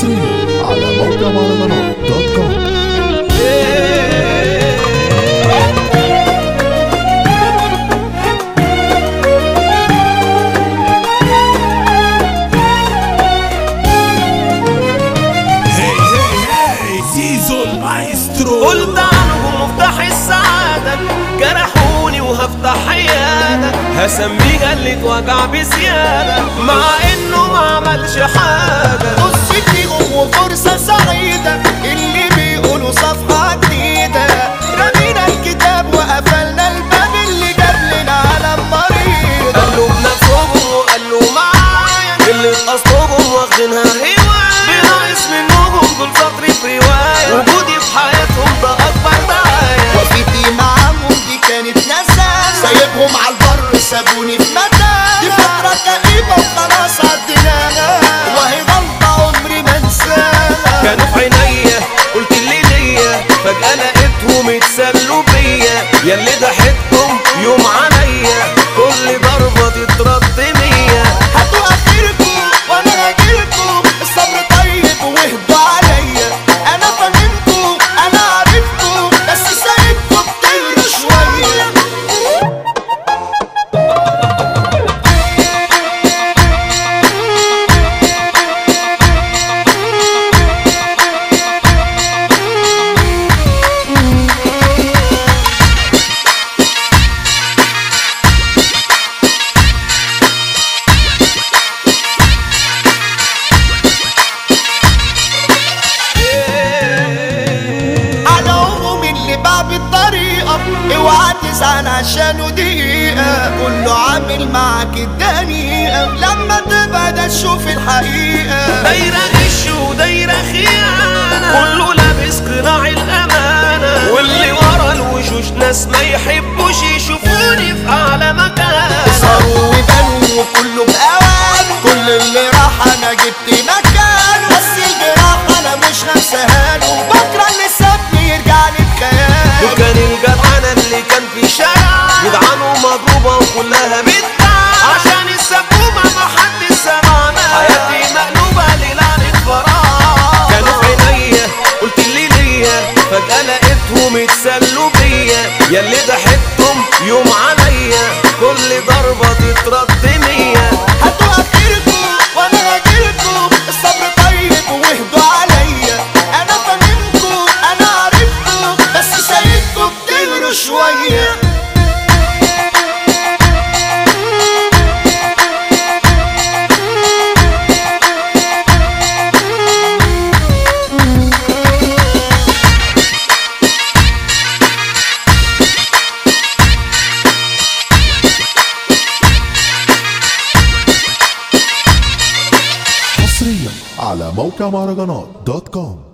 حصريا على موقع مهرجانات دوت كوم. قلت عنهم مفتاح السعادة جرحوني وهفتح عيادة هسميها اللي وجع بزيادة مع إنه ما عملش حاجة. بص وفرصة سعيدة اللي بيقولوا صفحة جديدة. رمينا الكتاب وقفلنا الباب اللي جاب لنا عالم مريض قالوا بنفسهم وقالوا معايا. اللي اصلهم واخدينها هواية بناقص منهم دول سطر في رواية. وجودي في حياتهم ده أكبر دعاية. وقفتي معاهم دي كانت نسانة سايبهم على البر سابوني في فجأة لقيتهم يتسلوا بيا. ياللي ضحكتم يوم عليا تزعل عشانه دقيقة. كله عامل معاك الدنيئة لما تبقى تشوف الحقيقة. دايرة غش ودايرة خيانة. كله لابس قناع الأمانة. واللي ورا الوشوش ناس ما يحبوش يشوفوني في أعلى مكان. صاروا وبنوا وكله بأوانه اللي كان في شارع. جدعانه مضروبة وكلها بتباع عشان السبوبة ما حد سمعنا. حياتي مقلوبة للعنة فراغ كانوا في عينيا قلت اللي ليا. فجأة لقيتهم يتسلوا بيا. ياللي ضحكتم يوم عليا. كل ضربة تترد على موقع مهرجانات دوت كوم.